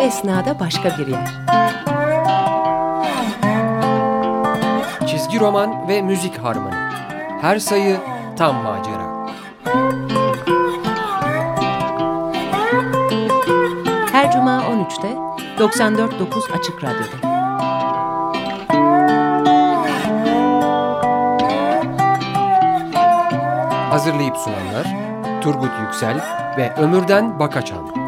o esnada başka bir yer. Çizgi roman ve müzik harmanı. Her sayı tam macera. Her cuma 13'te 94.9 Açık Radyo'da. Hazırlayıp sunanlar Turgut Yüksel ve Ömürden Bakaçan.